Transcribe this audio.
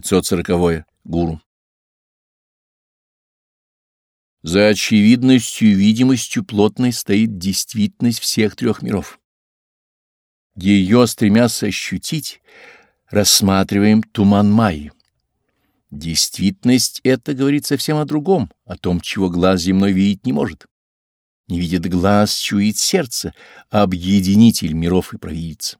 540. -е. Гуру. За очевидностью и видимостью плотной стоит действительность всех трех миров. Ее, стремясь ощутить, рассматриваем туман Майи. Действительность это говорит совсем о другом, о том, чего глаз земной видеть не может. Не видит глаз, чует сердце, объединитель миров и провидец.